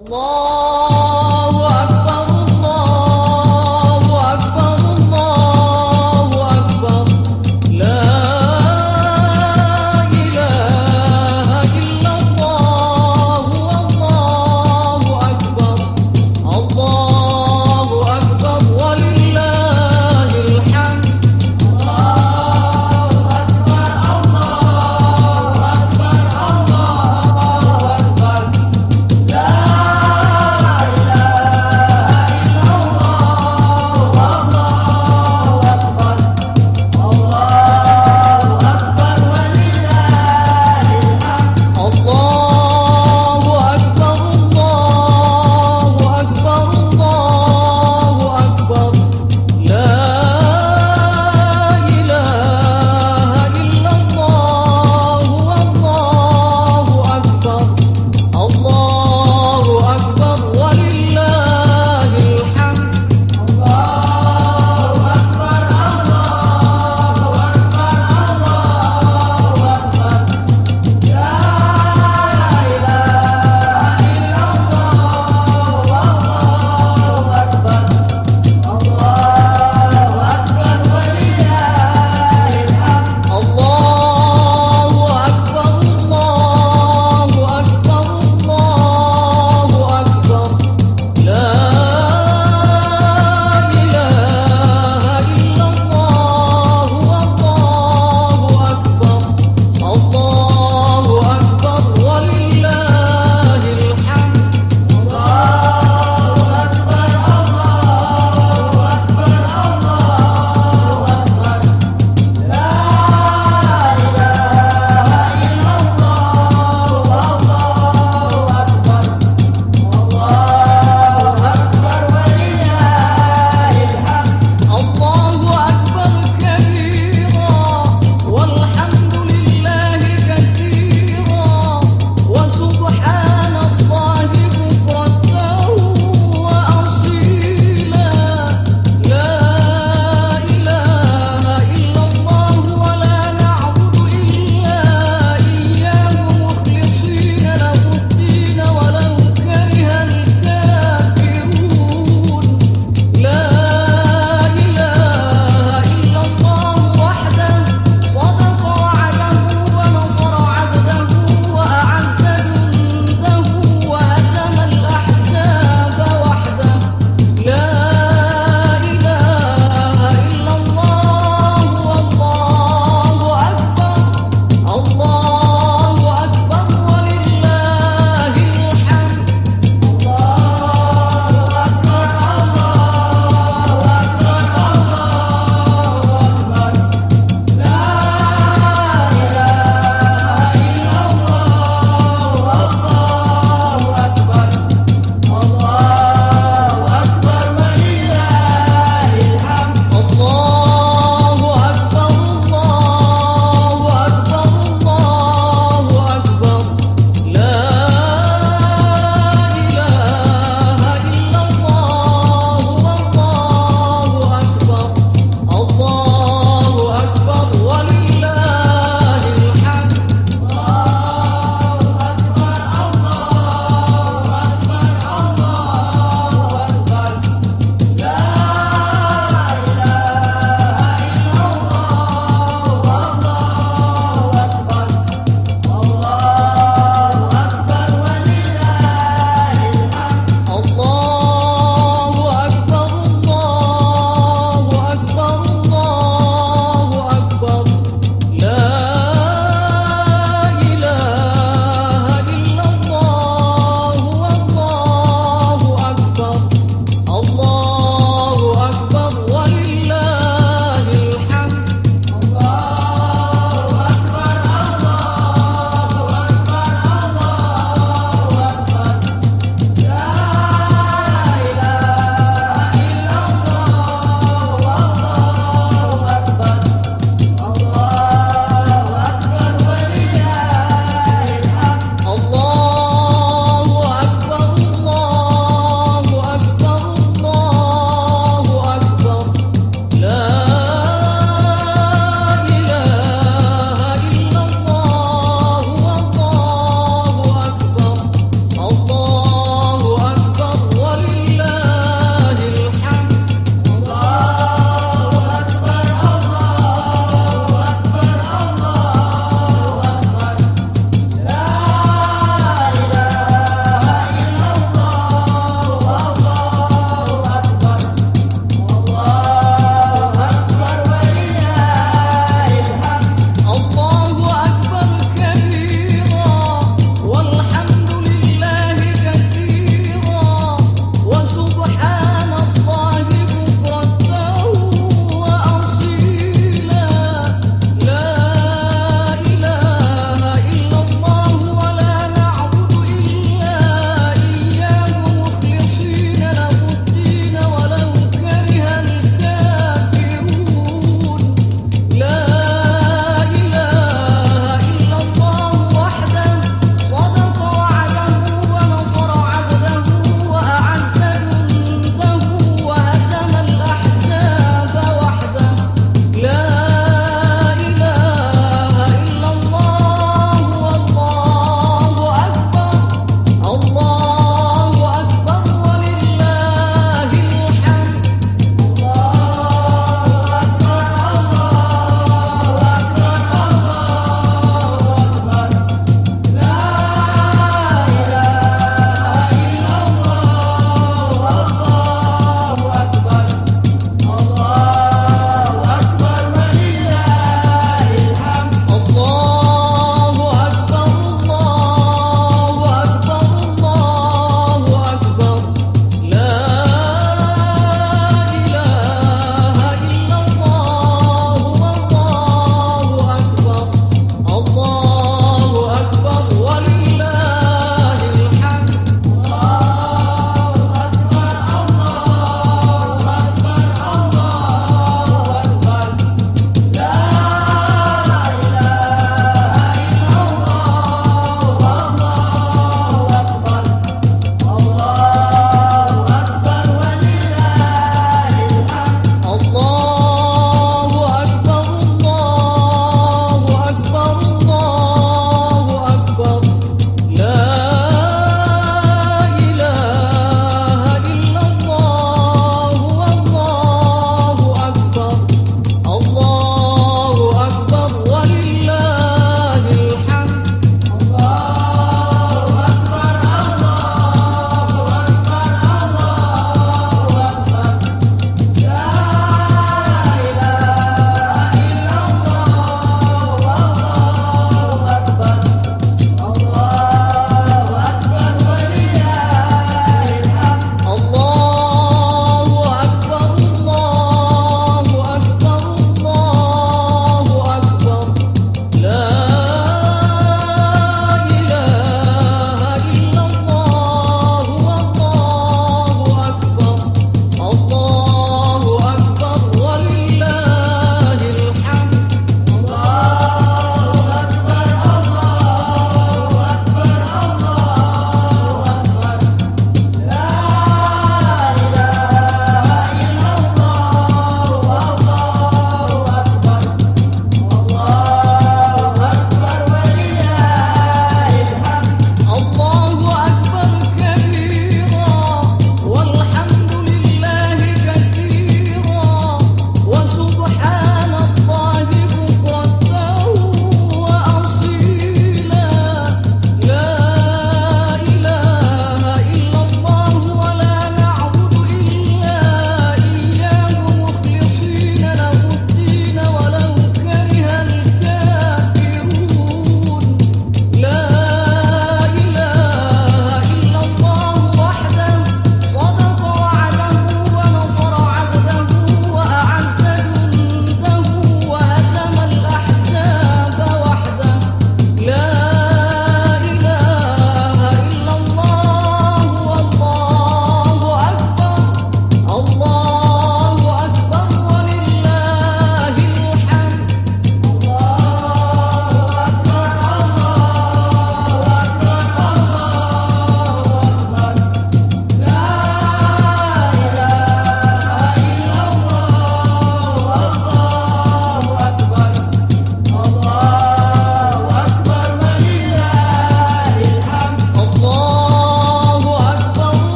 Allah.